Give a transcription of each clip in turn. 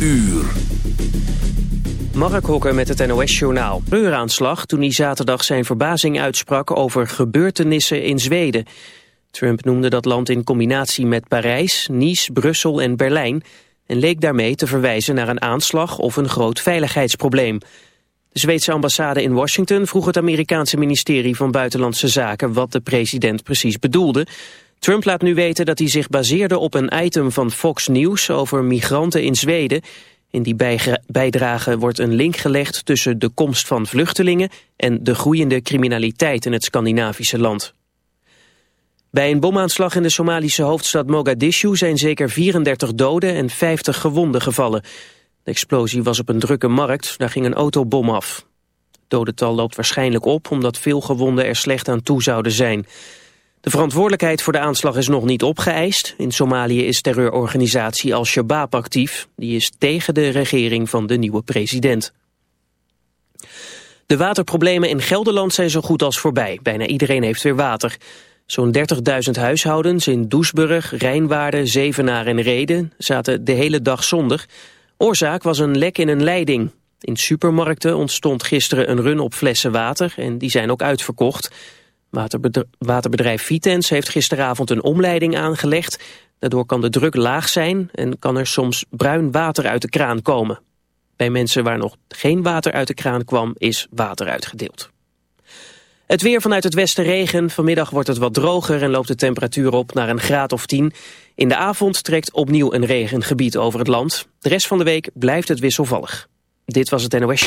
uur. Mark Hokker met het NOS-journaal. Reuraanslag toen hij zaterdag zijn verbazing uitsprak over gebeurtenissen in Zweden. Trump noemde dat land in combinatie met Parijs, Nice, Brussel en Berlijn... en leek daarmee te verwijzen naar een aanslag of een groot veiligheidsprobleem. De Zweedse ambassade in Washington vroeg het Amerikaanse ministerie van Buitenlandse Zaken... wat de president precies bedoelde... Trump laat nu weten dat hij zich baseerde op een item van Fox News over migranten in Zweden. In die bijdrage wordt een link gelegd tussen de komst van vluchtelingen en de groeiende criminaliteit in het Scandinavische land. Bij een bomaanslag in de Somalische hoofdstad Mogadishu zijn zeker 34 doden en 50 gewonden gevallen. De explosie was op een drukke markt, daar ging een autobom af. Het dodental loopt waarschijnlijk op omdat veel gewonden er slecht aan toe zouden zijn. De verantwoordelijkheid voor de aanslag is nog niet opgeëist. In Somalië is terreurorganisatie Al-Shabaab actief. Die is tegen de regering van de nieuwe president. De waterproblemen in Gelderland zijn zo goed als voorbij. Bijna iedereen heeft weer water. Zo'n 30.000 huishoudens in Doesburg, Rijnwaarden, Zevenaar en Reden zaten de hele dag zonder. Oorzaak was een lek in een leiding. In supermarkten ontstond gisteren een run op flessen water en die zijn ook uitverkocht. Waterbedrijf Vitens heeft gisteravond een omleiding aangelegd. Daardoor kan de druk laag zijn en kan er soms bruin water uit de kraan komen. Bij mensen waar nog geen water uit de kraan kwam, is water uitgedeeld. Het weer vanuit het westen regen. Vanmiddag wordt het wat droger en loopt de temperatuur op naar een graad of 10. In de avond trekt opnieuw een regengebied over het land. De rest van de week blijft het wisselvallig. Dit was het NOS.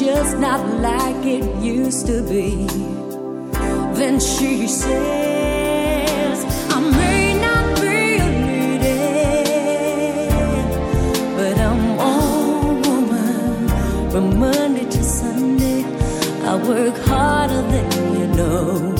just not like it used to be. Then she says, I may not be needed, but I'm all woman from Monday to Sunday. I work harder than you know.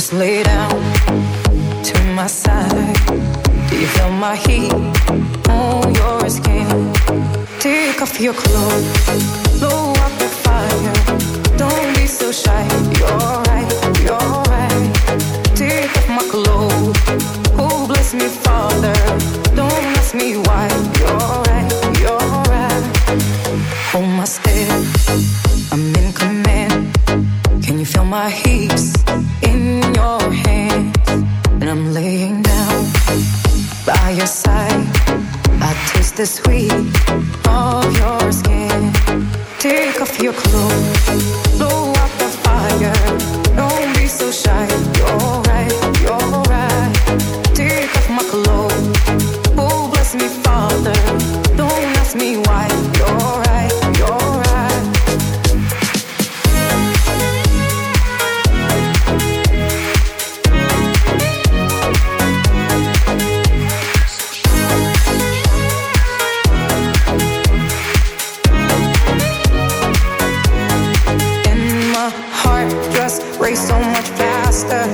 just laid so much faster.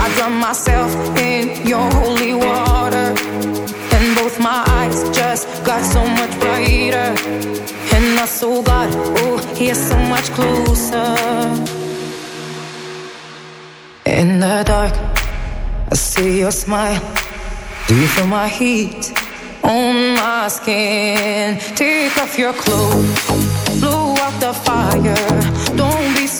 I drown myself in your holy water, and both my eyes just got so much brighter. And I saw God, oh, here so much closer. In the dark, I see your smile. Do you feel my heat on my skin? Take off your clothes, blow out the fire. Don't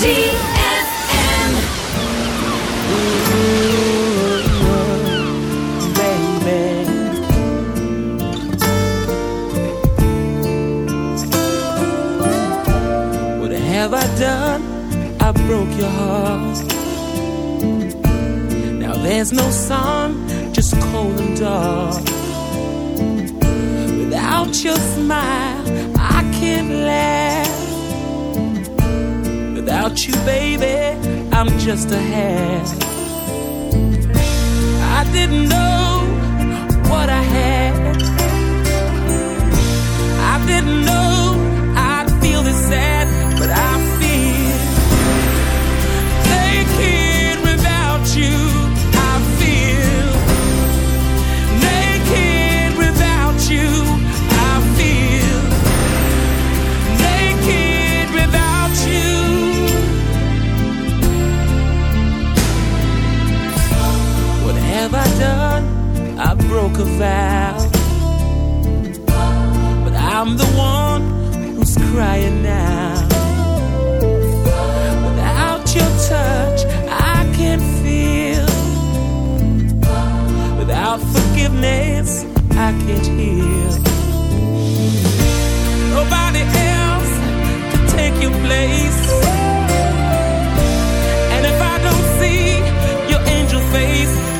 心 just a hat. I didn't know what I had. I didn't know. broke a vow. But I'm the one who's crying now. Without your touch, I can't feel. Without forgiveness, I can't heal. Nobody else can take your place. And if I don't see your angel face,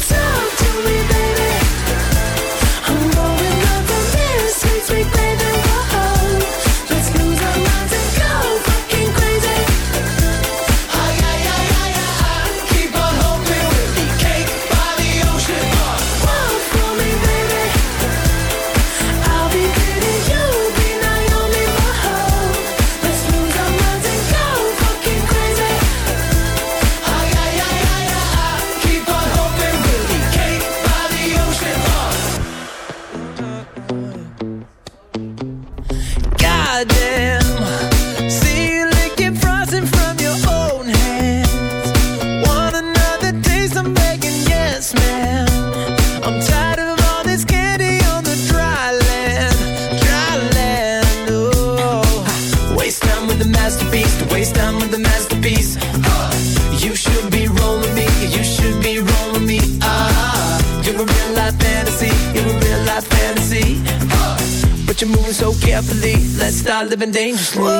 been dangerously.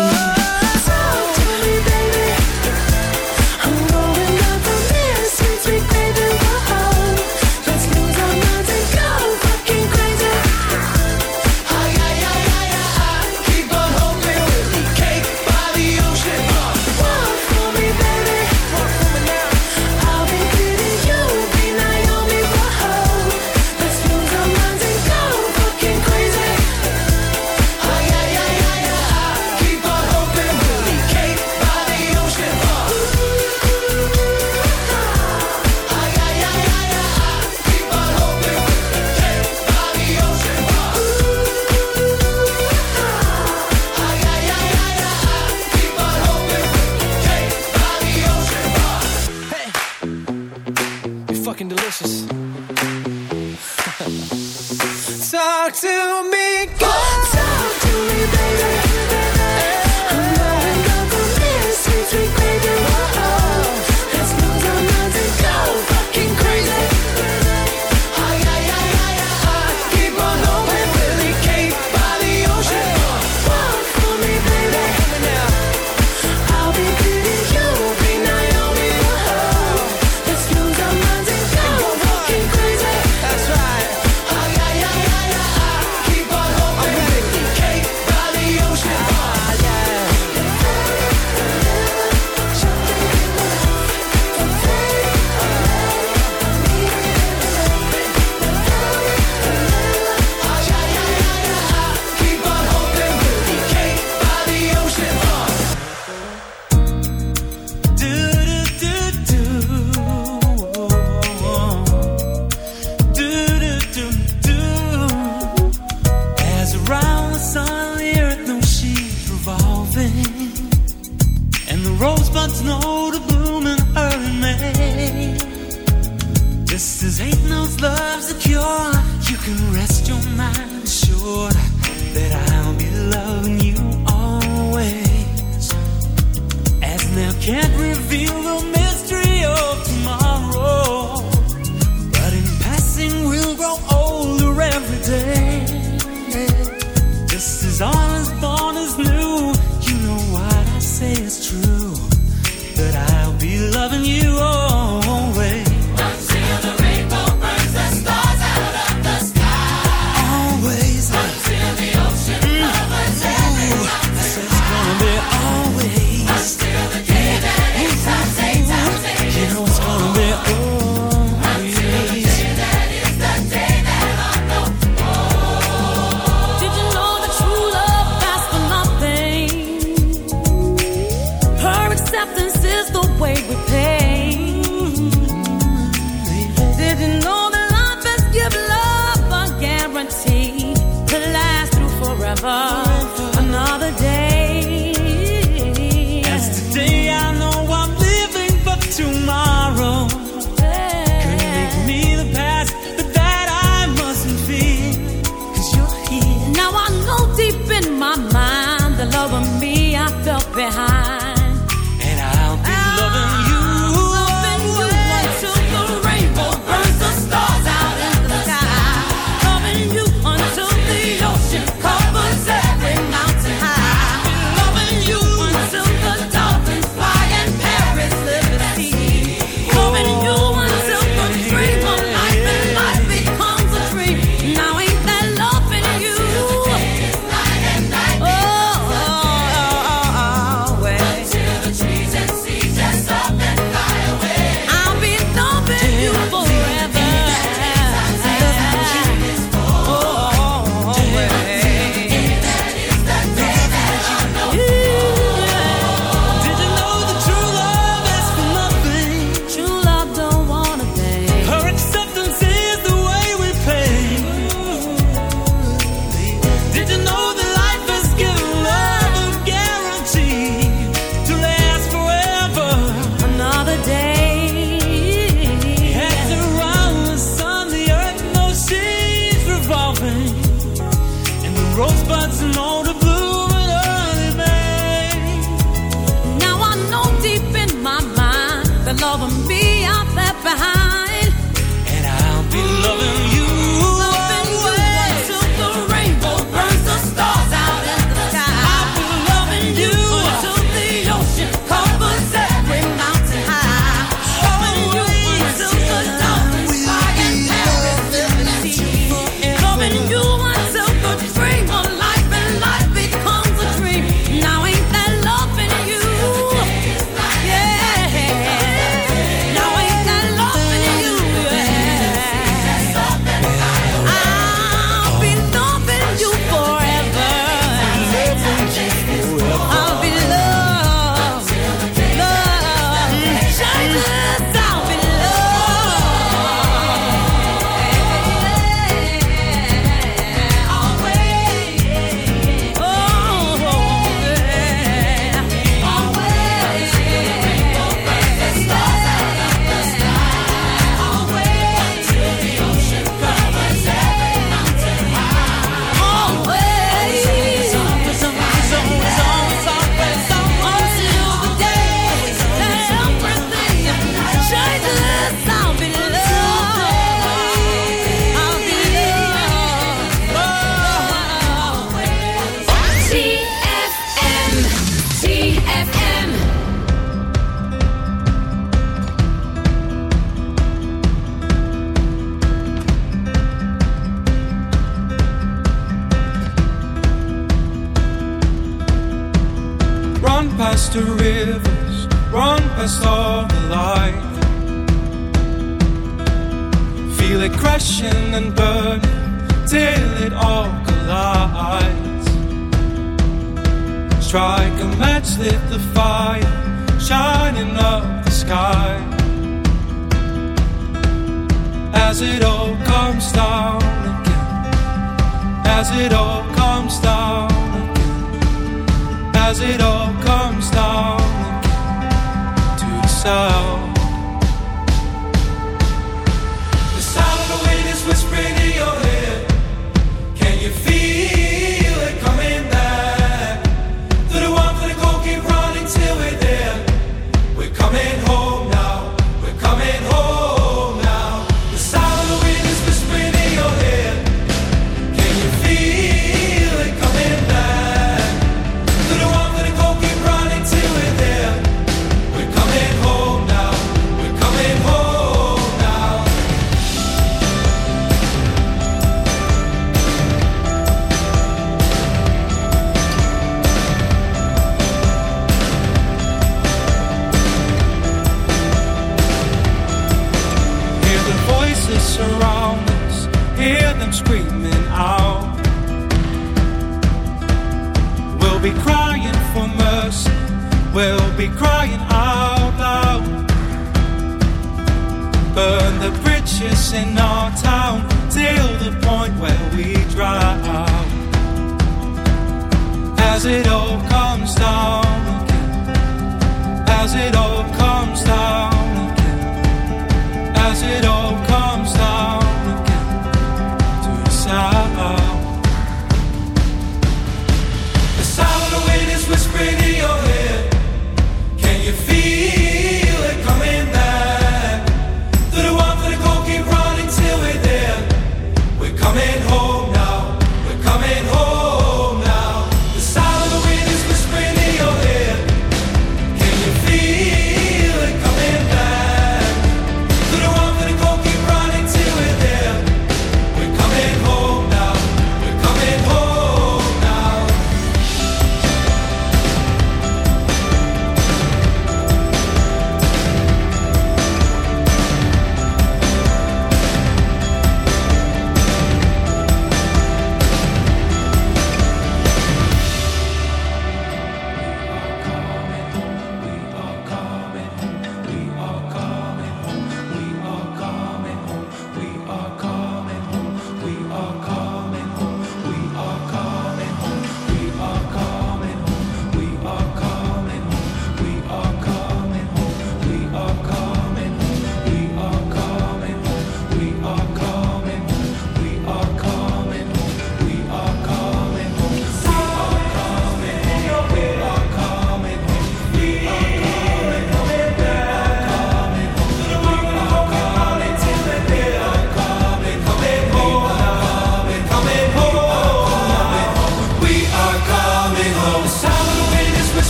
This is ain't no love's a cure. You can rest your mind assured that I'll be loving you always. As now can't reveal the mystery of tomorrow, but in passing we'll grow older every day.